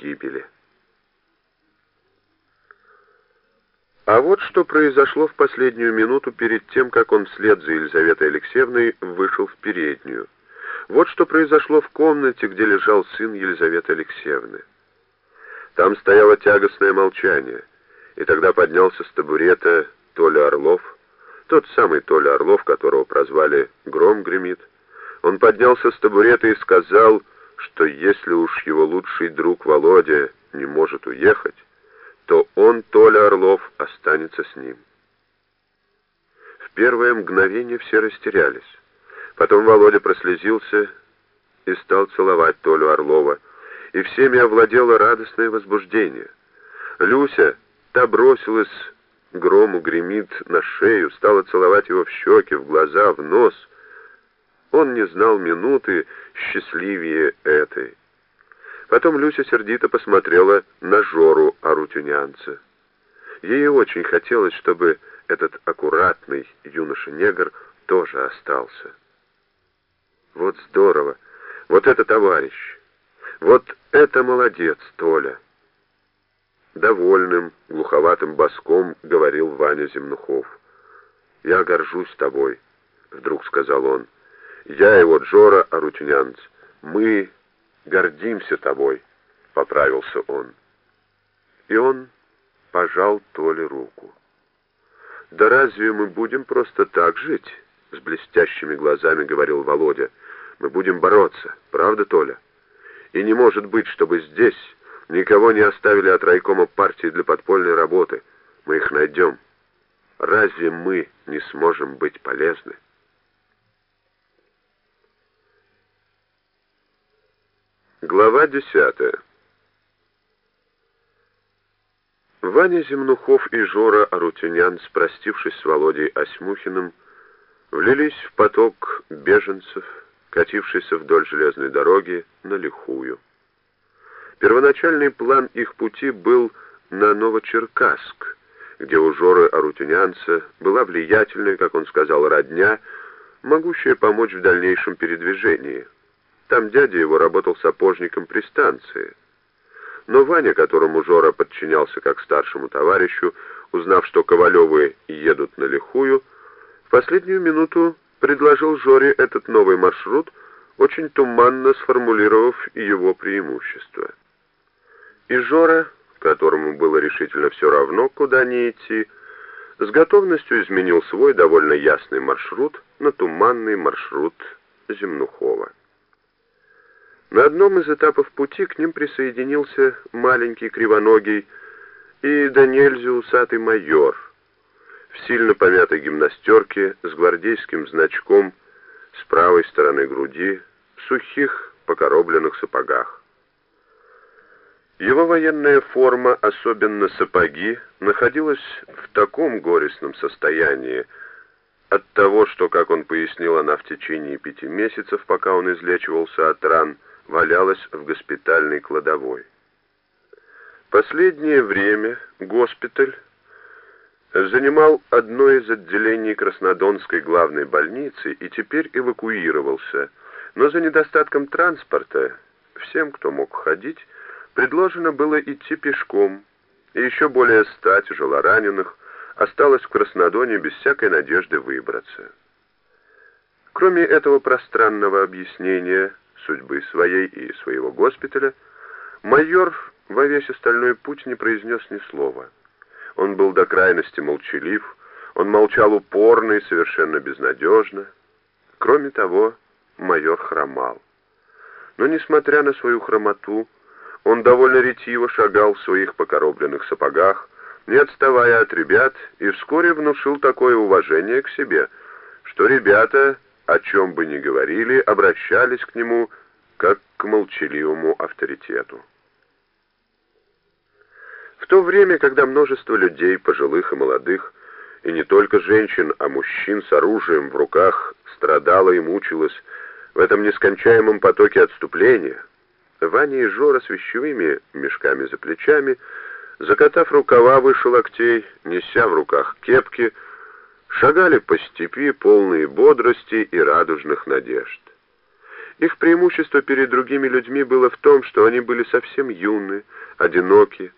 гибели. А вот что произошло в последнюю минуту перед тем, как он вслед за Елизаветой Алексеевной вышел в переднюю. Вот что произошло в комнате, где лежал сын Елизаветы Алексеевны. Там стояло тягостное молчание, и тогда поднялся с табурета Толя Орлов, тот самый Толя Орлов, которого прозвали «Гром гремит». Он поднялся с табурета и сказал, что если уж его лучший друг Володя не может уехать, то он, Толя Орлов, останется с ним. В первое мгновение все растерялись. Потом Володя прослезился и стал целовать Толю Орлова, и всеми овладело радостное возбуждение. Люся, та бросилась грому гремит на шею, стала целовать его в щеки, в глаза, в нос. Он не знал минуты счастливее этой. Потом Люся сердито посмотрела на Жору Арутюнянца. Ей очень хотелось, чтобы этот аккуратный юноша-негр тоже остался. Вот здорово! Вот это товарищ! Вот это молодец, Толя! Довольным, глуховатым боском говорил Ваня Земнухов. «Я горжусь тобой», — вдруг сказал он. «Я и вот Жора Арутюнянц, мы гордимся тобой», — поправился он. И он пожал Толе руку. «Да разве мы будем просто так жить?» — с блестящими глазами говорил Володя. «Мы будем бороться, правда, Толя? И не может быть, чтобы здесь никого не оставили от райкома партии для подпольной работы. Мы их найдем. Разве мы не сможем быть полезны?» Глава десятая. Ваня Земнухов и Жора Арутюнян, спростившись с Володей Осьмухиным, влились в поток беженцев, катившийся вдоль железной дороги на Лихую. Первоначальный план их пути был на Новочеркасск, где у Жоры Арутюнянца была влиятельная, как он сказал, родня, могущая помочь в дальнейшем передвижении – там дядя его работал сапожником при станции. Но Ваня, которому Жора подчинялся как старшему товарищу, узнав, что Ковалевы едут на Лихую, в последнюю минуту предложил Жоре этот новый маршрут, очень туманно сформулировав его преимущества. И Жора, которому было решительно все равно, куда не идти, с готовностью изменил свой довольно ясный маршрут на туманный маршрут Земнухова. На одном из этапов пути к ним присоединился маленький кривоногий и до нельзя усатый майор в сильно помятой гимнастерке с гвардейским значком с правой стороны груди, в сухих покоробленных сапогах. Его военная форма, особенно сапоги, находилась в таком горестном состоянии от того, что, как он пояснил, она в течение пяти месяцев, пока он излечивался от ран, валялась в госпитальной кладовой. Последнее время госпиталь занимал одно из отделений Краснодонской главной больницы и теперь эвакуировался, но за недостатком транспорта всем, кто мог ходить, предложено было идти пешком, и еще более ста тяжелораненых осталось в Краснодоне без всякой надежды выбраться. Кроме этого пространного объяснения, судьбы своей и своего госпиталя, майор во весь остальной путь не произнес ни слова. Он был до крайности молчалив, он молчал упорно и совершенно безнадежно. Кроме того, майор хромал. Но, несмотря на свою хромоту, он довольно ретиво шагал в своих покоробленных сапогах, не отставая от ребят, и вскоре внушил такое уважение к себе, что ребята о чем бы ни говорили, обращались к нему как к молчаливому авторитету. В то время, когда множество людей, пожилых и молодых, и не только женщин, а мужчин с оружием в руках страдало и мучилось в этом нескончаемом потоке отступления, Ваня и Жора с вещевыми мешками за плечами, закатав рукава выше локтей, неся в руках кепки, шагали по степи, полные бодрости и радужных надежд. Их преимущество перед другими людьми было в том, что они были совсем юны, одиноки,